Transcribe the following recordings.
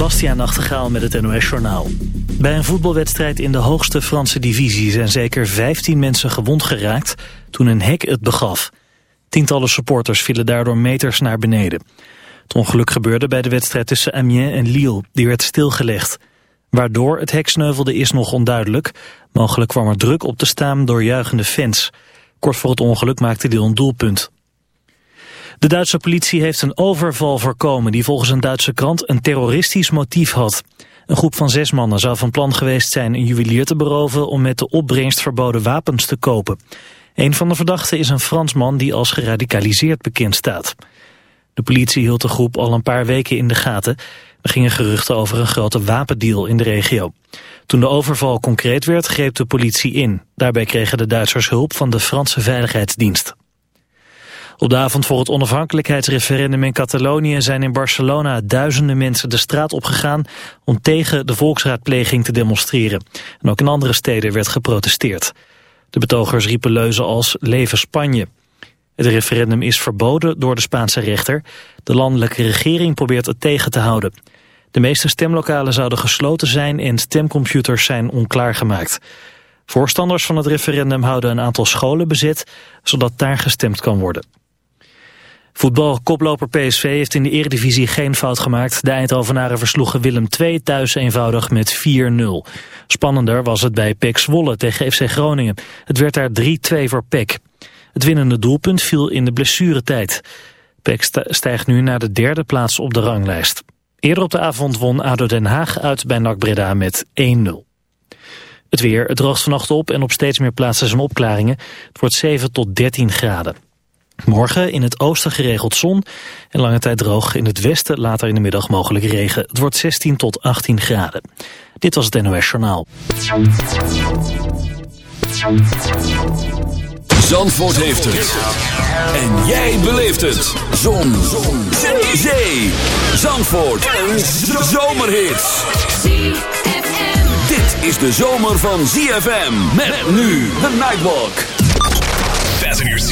Bastiaan Nachtegaal met het NOS Journaal. Bij een voetbalwedstrijd in de hoogste Franse divisie... zijn zeker 15 mensen gewond geraakt toen een hek het begaf. Tientallen supporters vielen daardoor meters naar beneden. Het ongeluk gebeurde bij de wedstrijd tussen Amiens en Lille. Die werd stilgelegd. Waardoor het hek sneuvelde is nog onduidelijk. Mogelijk kwam er druk op te staan door juichende fans. Kort voor het ongeluk maakte Lille een doelpunt. De Duitse politie heeft een overval voorkomen die volgens een Duitse krant een terroristisch motief had. Een groep van zes mannen zou van plan geweest zijn een juwelier te beroven om met de opbrengst verboden wapens te kopen. Een van de verdachten is een Fransman die als geradicaliseerd bekend staat. De politie hield de groep al een paar weken in de gaten. Er gingen geruchten over een grote wapendeal in de regio. Toen de overval concreet werd, greep de politie in. Daarbij kregen de Duitsers hulp van de Franse Veiligheidsdienst. Op de avond voor het onafhankelijkheidsreferendum in Catalonië zijn in Barcelona duizenden mensen de straat opgegaan om tegen de volksraadpleging te demonstreren. En ook in andere steden werd geprotesteerd. De betogers riepen leuzen als Leven Spanje. Het referendum is verboden door de Spaanse rechter. De landelijke regering probeert het tegen te houden. De meeste stemlokalen zouden gesloten zijn en stemcomputers zijn onklaargemaakt. Voorstanders van het referendum houden een aantal scholen bezet, zodat daar gestemd kan worden. Voetbalkoploper PSV heeft in de eredivisie geen fout gemaakt. De Eindhovenaren versloegen Willem II thuis eenvoudig met 4-0. Spannender was het bij PEC Zwolle tegen FC Groningen. Het werd daar 3-2 voor PEC. Het winnende doelpunt viel in de blessuretijd. PEC stijgt nu naar de derde plaats op de ranglijst. Eerder op de avond won ADO Den Haag uit bij NAC Breda met 1-0. Het weer, het droogt vannacht op en op steeds meer plaatsen zijn opklaringen. Het wordt 7 tot 13 graden. Morgen in het oosten geregeld zon en lange tijd droog. In het westen later in de middag mogelijk regen. Het wordt 16 tot 18 graden. Dit was het NOS Journaal. Zandvoort heeft het. En jij beleeft het. Zon. zon. Zee. Zee. Zandvoort. Een zomerhit. Dit is de zomer van ZFM. Met nu de Nightwalk.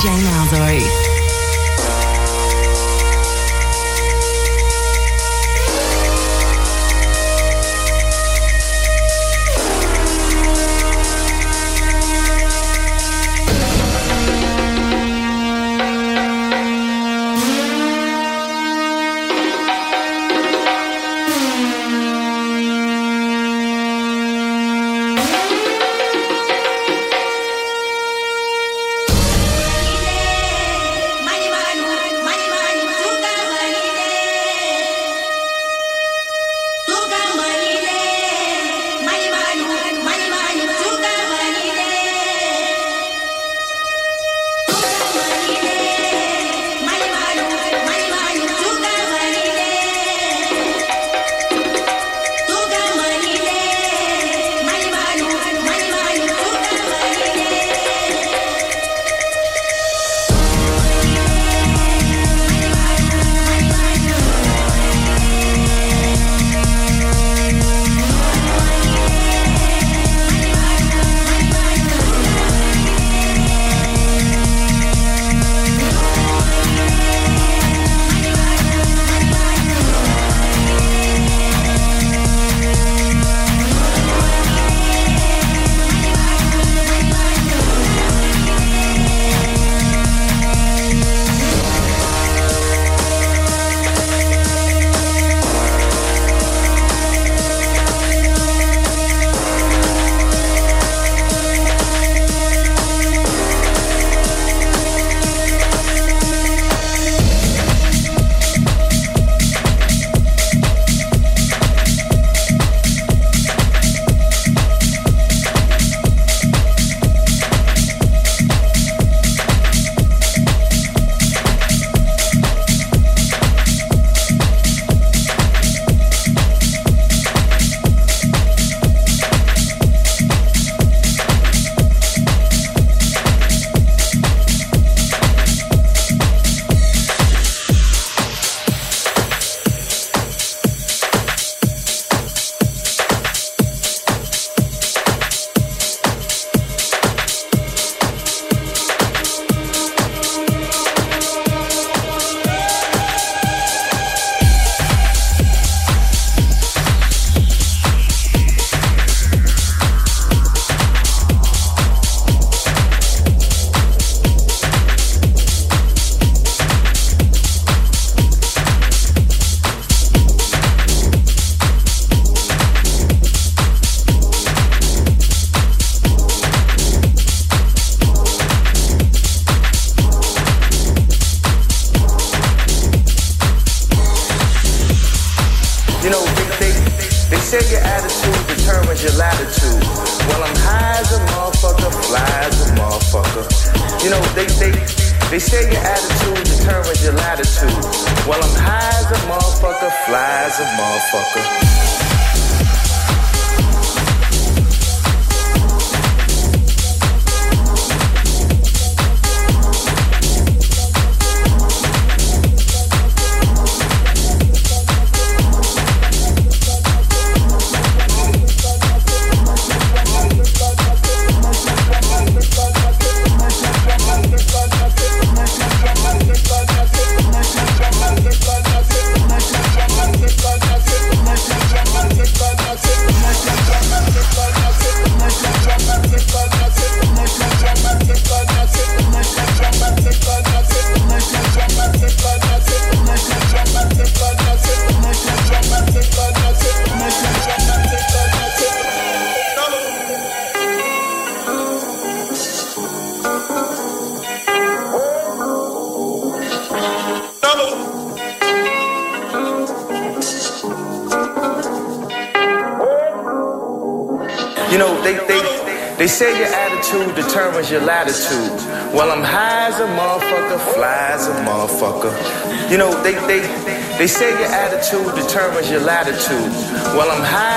DJ Malzo. say your attitude determines your latitude. Well, I'm high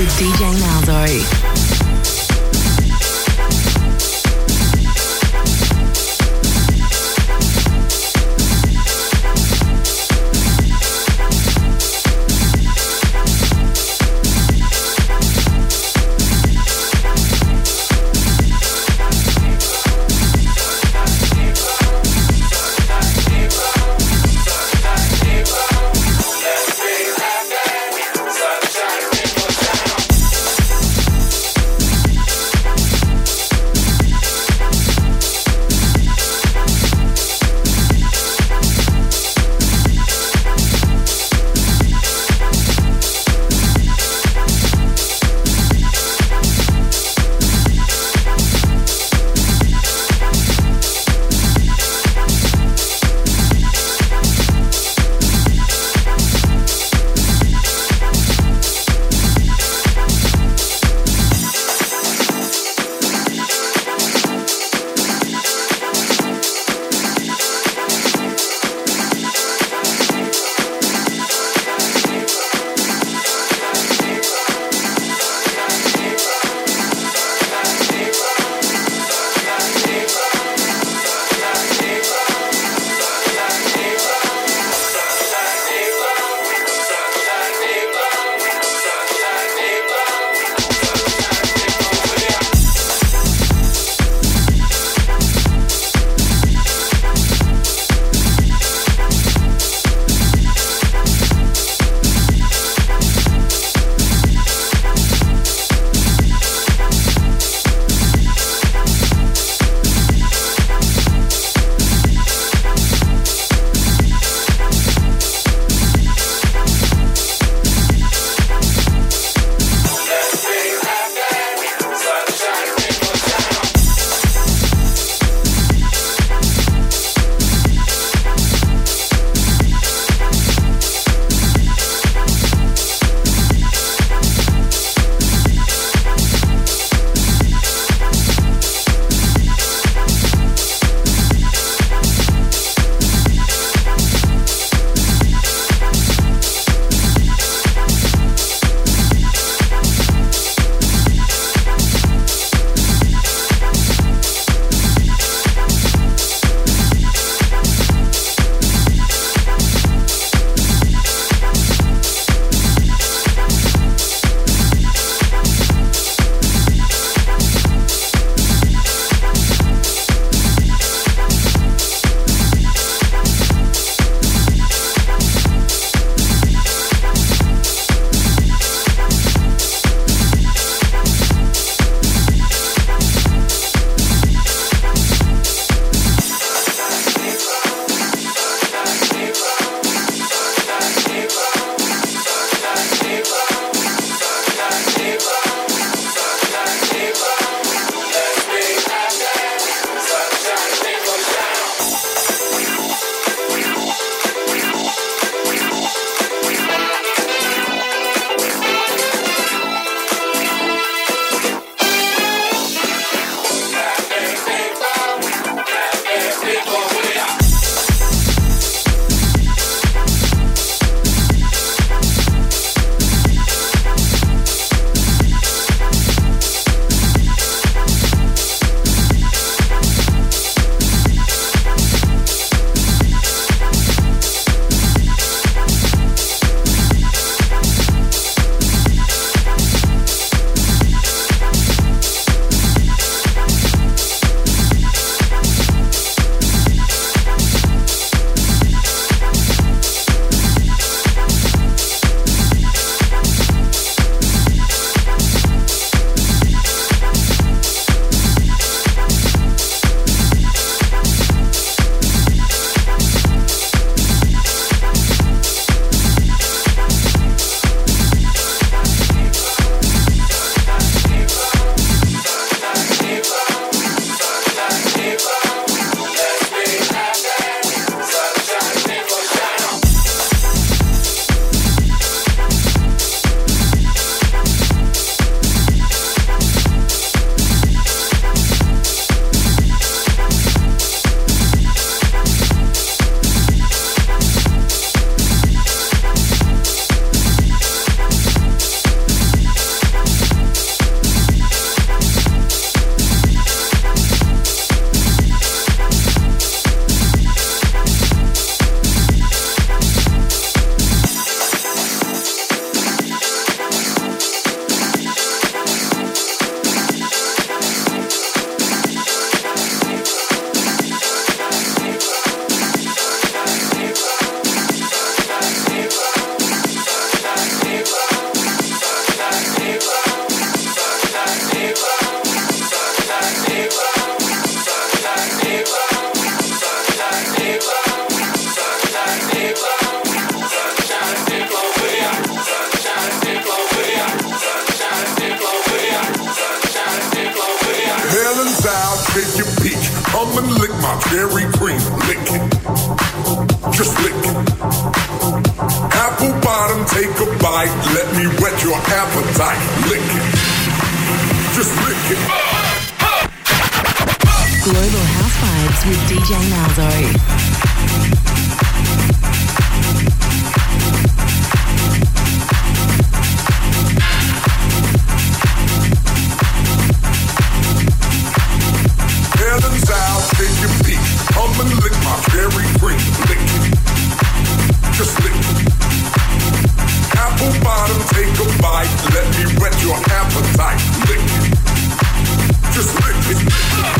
with DJ Malzo. My cream. Lick it. Just lick it. Apple bottom, take a bite. Let me whet your appetite. Lick it. Just lick it. Global House Vibes with DJ Malzo. Bite. Let me whet your appetite. Lick. Just lick it.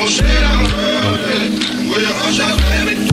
Don't shit on her. Will you baby?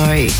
sorry.